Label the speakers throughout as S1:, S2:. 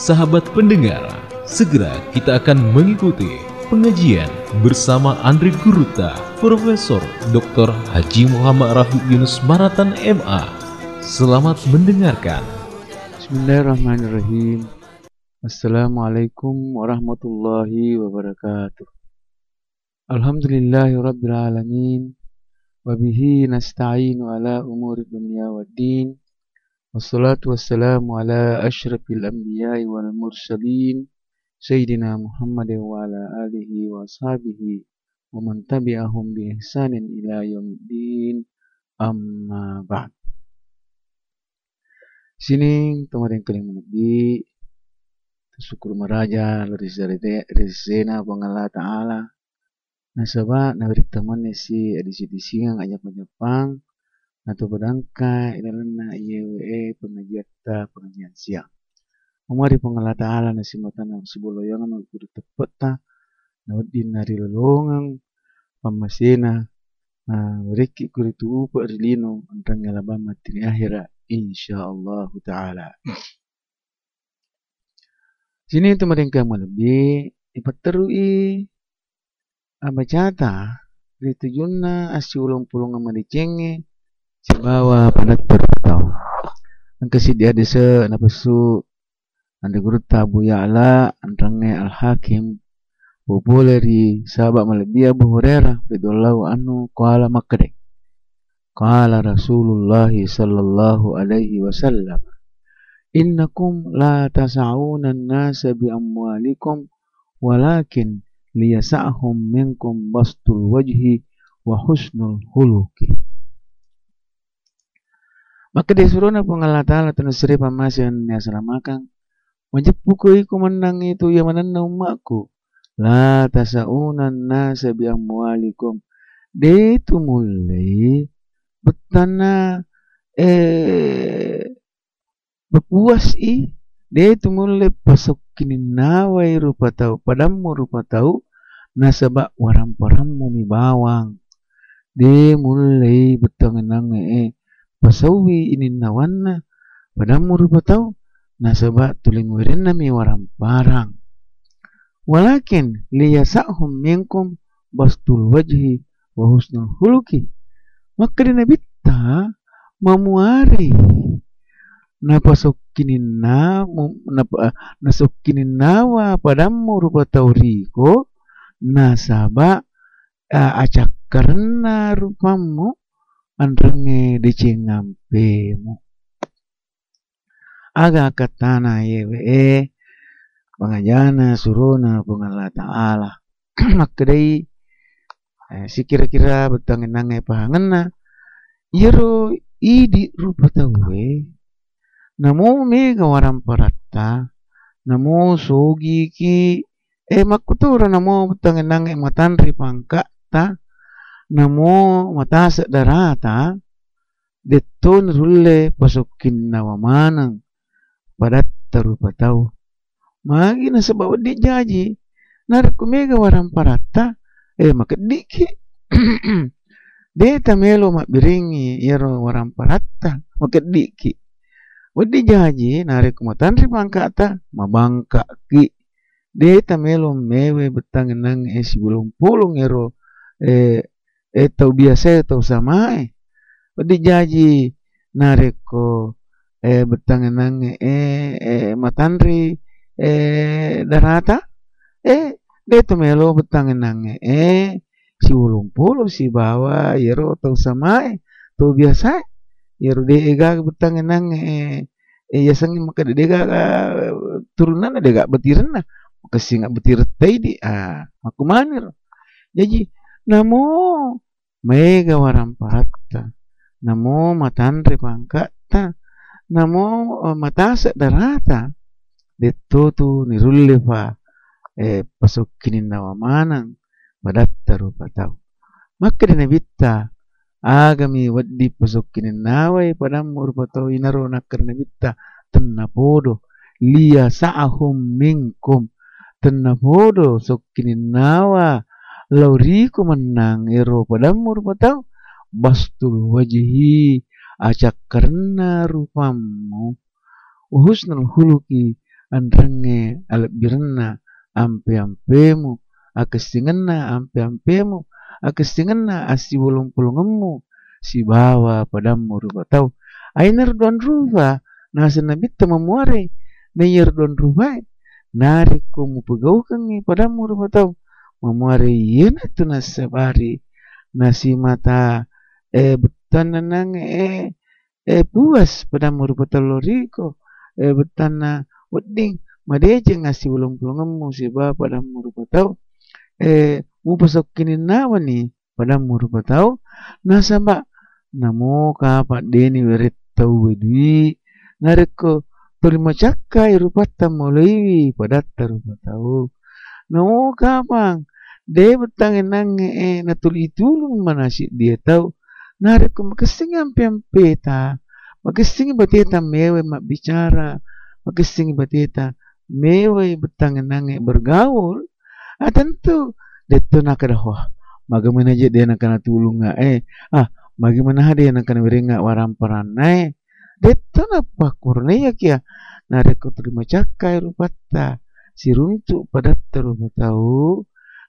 S1: sahabat pendengar, segera kita akan mengikuti pengajian bersama Andri Guruta, Profesor Dr. Haji Muhammad Rafi Yunus Maratan MA. Selamat mendengarkan.
S2: Bismillahirrahmanirrahim. Assalamualaikum warahmatullahi wabarakatuh. Alhamdulillahi rabbil alamin. Wabihi nasta'inu ala umuri dunia wa Wassalatu wassalamu ala ashrafil anbiya'i wal mursalin Sayyidina Muhammad wa ala alihi wa ashabihi wa man tabi'ahum bi ihsanin ila yawmiddin. Amma ba'd. Sini teman yang kalian menebi Syukur meraja Rizena Allah Ta'ala. Nasabah Nabrik teman si Edisi edisi yang ajak Jepang atau berdangka ilalana IEWE pengajian ta pengajian siang. Umari pengala ta'ala na simatana sibulo yang na kudu tepat ta na wadin nari lolongang pamasena na reki kudu tu upa rilino antang ngalabama tini akhira insyaallah ta'ala. Sini itu mereka lebih ipaterui abacata ritujunna asiulong pulong amadicenge Sibawa padat tertau. Ang kasi dia desa napasu anda guru tabu ya ala antrange al hakim Bubuleri sahabat malabia Abu Hurairah radhiyallahu anhu qala makre qala Rasulullah sallallahu alaihi wasallam. Innakum la tas'una an-nasa bi amwalikum walakin liyasa'hum minkum bastul wajhi wa husnul khuluqi Maka dia suruh na pengalat Allah tu nasri pamasan ni asalamakan. Wajib pukul iku menang itu yang mana na umakku. La tasaunan nasa bi amwalikum. Dia itu mulai betana eh berpuas i. Dia itu mulai pasok kini nawai rupa tahu padamu rupa tahu nasabak waram paramu mi bawang. Dia mulai betangan eh pasawi ini nawanna padamu rupa tahu nasaba tuling wirin nami waram parang walakin liyasahum minkum bastul wajhi wa husnul huluki. Maka di nabi ta mamuari na pasokinin na na nasokinin nawa padamu rupa tahu riko nasaba acak karena rupamu anrenge de chengampe mo. Aga katana yewe e pangajana suruna pangala taala makdai eh, si kira-kira betang nange pahangena yero idi rupa tawe namo me gawaram paratta namo sogi ki e makutura namo betang nange matanri pangka ta namo matasa darata deton rulle pasukin nawa manang padat tarupa tau magi na sebab di jaji. Nar kumega waram parata eh makadiki de tamelo mak yero waram parata makadiki Wadi jaji narik kumatan ri bangka mabangka ki de tamelo mewe betang nang e sibulung pulung yero eh eh tau biasa tau sama eh di jaji nareko eh bertangan eh eh matandri eh darata. Eh de to melo bertangan eh si ulung puluh si bawa yero tau sama eh tau biasa yero de ega bertangan eh eh ya sangi maka de ega turunan de ega betiran na kasi nga betir tadi ah aku manir jadi namo mega waram pahatta namo matandre pangkata namo uh, matasa darata detto tu nirulle fa e pasukinin nawa manang badatta rupa tau. Maka dina bitta agami waddi pasukinin nawa e padam rupa tau inaro na nawa lauriku menang ero padamu rupa tahu bastul wajhi acak karena rupamu. Husnul huluki andrange alap birna ampe ampemu akestingenna ampe ampemu akestingenna asi bulung pulungemu si bawa padamu rupa tau ainar don rupa nasa nabitta memuare. Nayer don rupa nari ko mu pegaukan ni padamu rupa tau memuare yena tu nasabari nasi mata e betana nang e e puas padamu rupa tau loriko e betana wedding madeje ngasi bulung pulungemu si bawa padamu rupa tau. Eh mu kini nawa ni pada mu rupa tau. Nasa ba namo ka pa deni weret tau wedui. Nareko terima cakka rupa tamu pada rupa tau. Namo ka bang de betang nang e na tuli tulung manasi dia tau nareko makasing ampe ampe ta makasing bateta mewe mak bicara. Makasing bateta mewe betang nang bergaul. Ah tentu detu nak ada wah. Bagaimana je dia nak kena tolong eh? Ah bagaimana dia nak kena beringat waram peranai? Detu nak pakur ya kia. Nare ko terima cakai rupata si runtu pada terupa tahu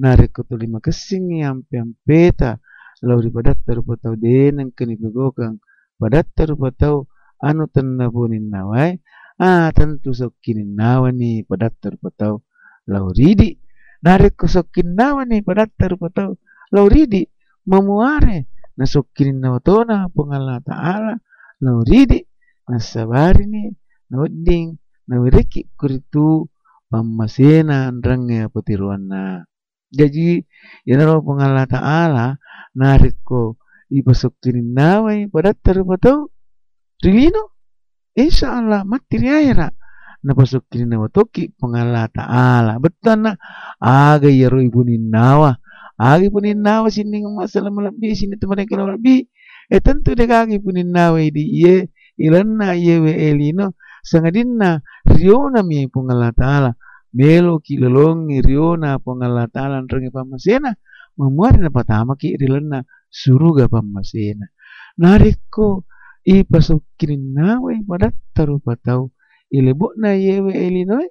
S2: nare ko terima kesing yang piam peta lalu pada terupa tahu dia nak kena begokang pada terupa tahu anu tanda punin nawai. Ah tentu sokinin nawani pada terupa tahu lalu ridi. Nari kusokin nawa ni padatar patau lauridi memuare nasokin nawa tona pengala taala lauridi nasabari ni nawding nawiriki kuritu pamasena andrange petiruana jadi yana pengala taala nariko ipasokin nawa padatar patau rilino insyaallah mati riayra napasok kini nawa toki pengala ta'ala. Betul na aga yaro ibu ni nawa aga ibu nawa sini masalah melebi sini teman yang kena eh tentu dia kaki ibu ni nawa ini ye ilana ye we elino sangadina riona mi pengala ta'ala melo ki lelongi riona pengala ta'ala nrengi pamasena. Memuari na pertama ki rilana suruga pamasena. Nariko i pasok kini nawa pada taru patau. Ilebok na yewe elinoi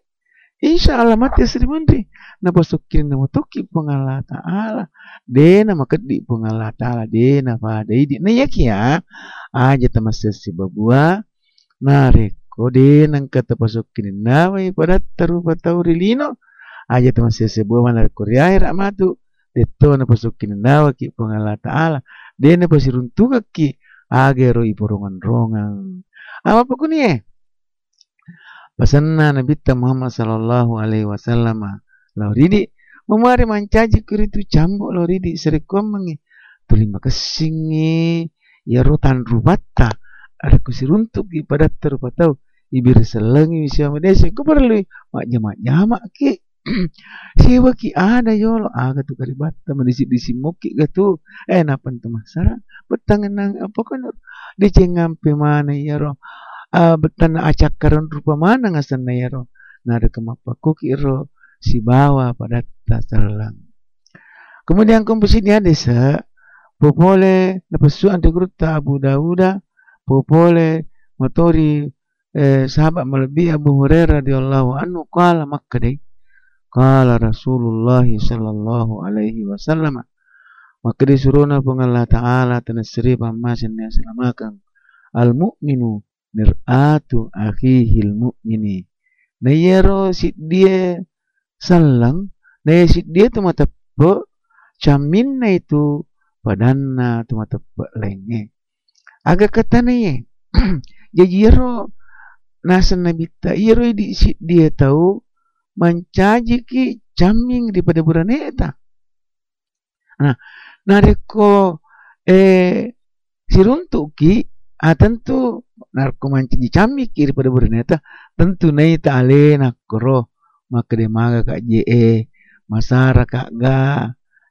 S2: insya Allah mati sri mandi na pasukin na mutuki pengala taala de na makedi pengala taala de na pada idi na yaki ya? Aja tamasa si babua. Na de na kata pasukin na wai pada taru patau rilino aja tamasa si babua na reko riair amatu de to na pasukin na waki pengala taala de na pasiruntuka ki agero iporongan rongan apa pokok ni eh. Pasanna Nabi Muhammad sallallahu alaihi wasallam lauridi memari mancaji kuritu cambuk lauridi serekom mangi terima kesingi ya rotan rubata ada kusiruntuk di pada terpatau. Ibir selengi sia medese ku perlu mak jamak jamak ki siwa ki ada yolo aga tu karibata medisi disi muki gatu eh napa tu masara betangan nang apa kan dicengam pe mana ya roh uh, betan acak karon rupa mana ngasan na yaro na ada kemapa kuki ro si bawa pada tasalang kemudian komposit ni ada sa popole na pasu ante gruta Abu Dawuda popole motori eh, sahabat melebi Abu Hurairah radhiyallahu anhu qala makkadai qala Rasulullah sallallahu alaihi wasallam maka disuruhna pengalah ta'ala tanasri pamasin yang selamakan al-mu'minu mir'atu akhihil mu'mini. Nayero si dia salang, naya si dia tu mata pe, camin itu padanna tu mata pe lenge. Agak kata naya, jadi yero nasa nabita, yero di dia tahu mencaji ki camin di pada buraneta. Nah, nareko eh siruntuk ki, ah tentu narko manci di cami kiri pada berneta tentu nai tale nakro maka de maga ka je e masara ka ga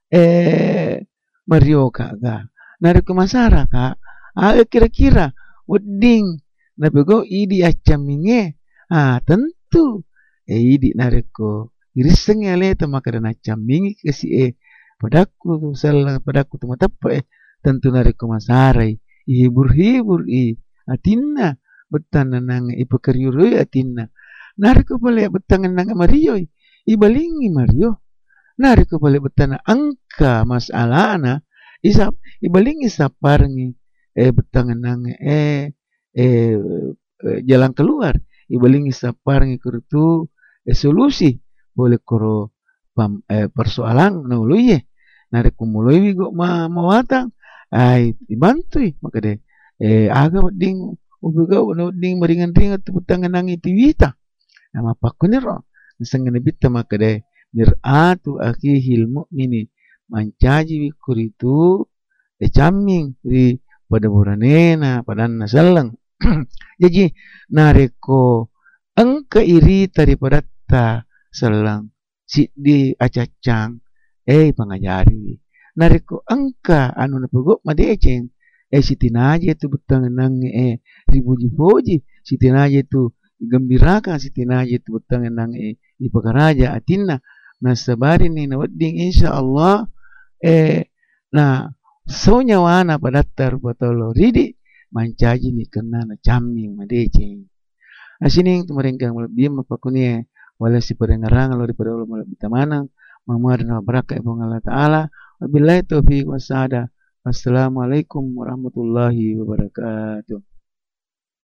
S2: e mario ka ga narko masara ka a kira-kira. Wedding. Na bego idi acaminge ah tentu. E idi narko iriseng ale ta maka de acaminge kesi e padaku sel padaku tu mata tentu narko masara hibur hibur i atinna betan nang ipekeriuru atinna nari ko pala betangan nang Mario ibalingi Mario. Nari ko pala betana angka masalah ana isap ibalingi saparngi eh betangan nang eh eh jalan keluar. Ibalingi saparngi kurutu eh, solusi. Boleh koro pam, eh, persoalan nuluye nari kumuloi go ma mawatang. Ai dibantu maka de eh aga ding ubiga no ding meringan ringan tu betangan nang itiwita nama pakunero sangane bitta maka de mir'atu akhihil mu'mini mancaji kuritu e camming ri pada buranena pada nasallang jadi nareko engka iri daripada ta selang si di acacang eh pangajari. Nareko engka anu na pugok madeceng eh si tinaje tu butang nang eh ribuji foji si tinaje tu gembirakan si tinaje tu butang nang eh di pagaraja atinna na sabari ni na wadding insyaallah eh na sonya wana padatar patolo. Ridi mancaji ni kena na cammi madece. Asini tumaringkan wala biyam mapakunie wala si padengarang lo di padolo wala bitamana mamar na baraka ibong Allah taala. Wabillahi taufiq wasada assalamualaikum warahmatullahi wabarakatuh